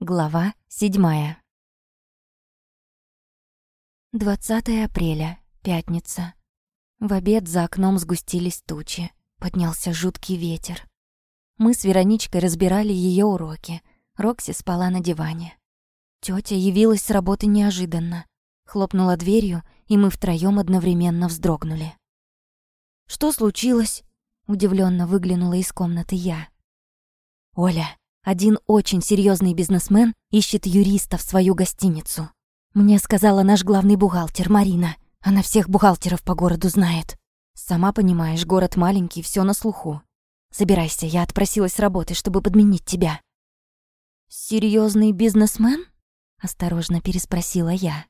Глава седьмая. 20 апреля, пятница. В обед за окном сгустились тучи. Поднялся жуткий ветер. Мы с Вероничкой разбирали ее уроки. Рокси спала на диване. Тётя явилась с работы неожиданно. Хлопнула дверью, и мы втроём одновременно вздрогнули. «Что случилось?» — удивлённо выглянула из комнаты я. «Оля, один очень серьезный бизнесмен ищет юриста в свою гостиницу. Мне сказала наш главный бухгалтер Марина. Она всех бухгалтеров по городу знает. Сама понимаешь, город маленький, все на слуху. Собирайся, я отпросилась с работы, чтобы подменить тебя. Серьезный бизнесмен? Осторожно переспросила я.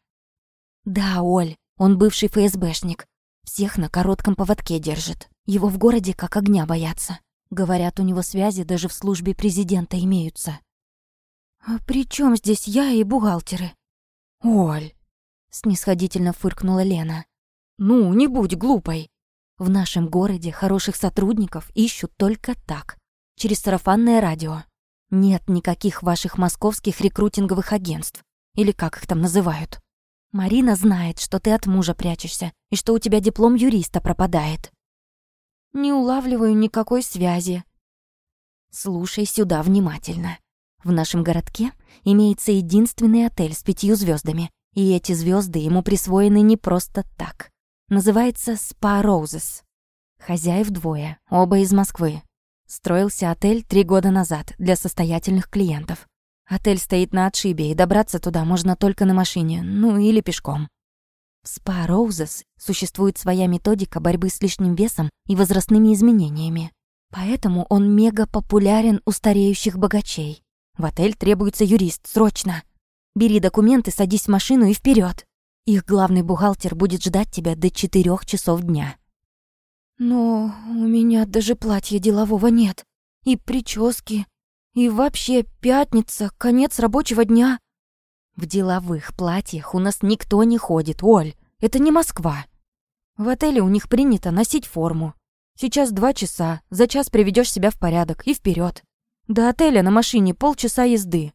Да, Оль, он бывший ФСБшник. Всех на коротком поводке держит. Его в городе как огня боятся. Говорят, у него связи даже в службе президента имеются. «А при чем здесь я и бухгалтеры?» «Оль!» — снисходительно фыркнула Лена. «Ну, не будь глупой. В нашем городе хороших сотрудников ищут только так, через сарафанное радио. Нет никаких ваших московских рекрутинговых агентств, или как их там называют. Марина знает, что ты от мужа прячешься и что у тебя диплом юриста пропадает. Не улавливаю никакой связи. Слушай сюда внимательно. В нашем городке имеется единственный отель с пятью звездами, и эти звезды ему присвоены не просто так. Называется Spa Roses. Хозяев двое, оба из Москвы. Строился отель три года назад для состоятельных клиентов. Отель стоит на отшибе, и добраться туда можно только на машине, ну или пешком. Spa Roses существует своя методика борьбы с лишним весом и возрастными изменениями. Поэтому он мега популярен у стареющих богачей. В отель требуется юрист, срочно. Бери документы, садись в машину и вперед. Их главный бухгалтер будет ждать тебя до четырех часов дня. Но у меня даже платья делового нет. И прически. И вообще пятница, конец рабочего дня. В деловых платьях у нас никто не ходит, Оль. Это не Москва. В отеле у них принято носить форму. Сейчас два часа, за час приведешь себя в порядок и вперед. До отеля на машине полчаса езды.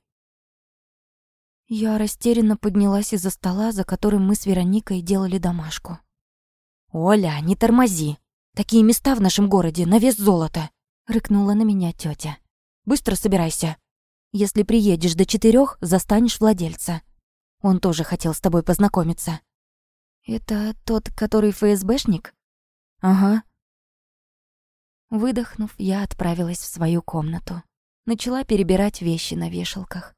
Я растерянно поднялась из-за стола, за которым мы с Вероникой делали домашку. «Оля, не тормози. Такие места в нашем городе на вес золота!» — рыкнула на меня тетя. «Быстро собирайся. Если приедешь до четырех, застанешь владельца. Он тоже хотел с тобой познакомиться. Это тот, который ФСБшник? Ага. Выдохнув, я отправилась в свою комнату. Начала перебирать вещи на вешалках.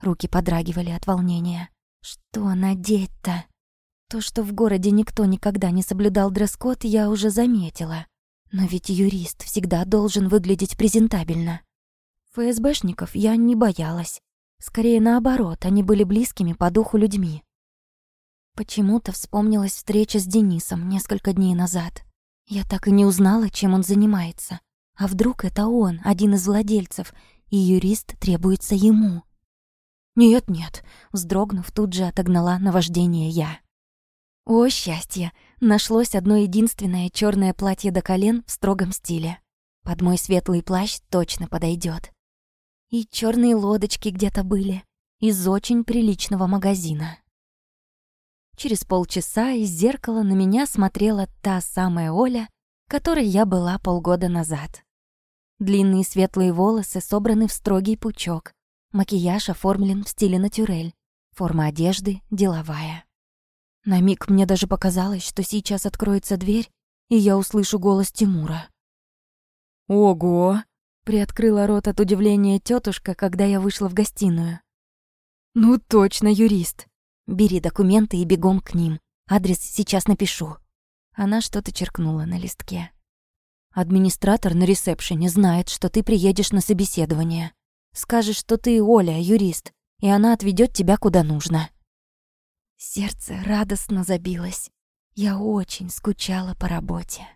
Руки подрагивали от волнения. Что надеть-то? То, что в городе никто никогда не соблюдал дресс-код, я уже заметила. Но ведь юрист всегда должен выглядеть презентабельно. ФСБшников я не боялась. Скорее наоборот, они были близкими по духу людьми. Почему-то вспомнилась встреча с Денисом несколько дней назад. Я так и не узнала, чем он занимается. А вдруг это он, один из владельцев, и юрист требуется ему? Нет-нет, вздрогнув, тут же отогнала наваждение я. О, счастье! Нашлось одно единственное черное платье до колен в строгом стиле. Под мой светлый плащ точно подойдет. И черные лодочки где-то были. Из очень приличного магазина. Через полчаса из зеркала на меня смотрела та самая Оля, которой я была полгода назад. Длинные светлые волосы собраны в строгий пучок. Макияж оформлен в стиле натюрель. Форма одежды деловая. На миг мне даже показалось, что сейчас откроется дверь, и я услышу голос Тимура. «Ого!» Приоткрыла рот от удивления тетушка, когда я вышла в гостиную. «Ну точно, юрист. Бери документы и бегом к ним. Адрес сейчас напишу». Она что-то черкнула на листке. «Администратор на ресепшене знает, что ты приедешь на собеседование. Скажешь, что ты Оля, юрист, и она отведет тебя куда нужно». Сердце радостно забилось. Я очень скучала по работе.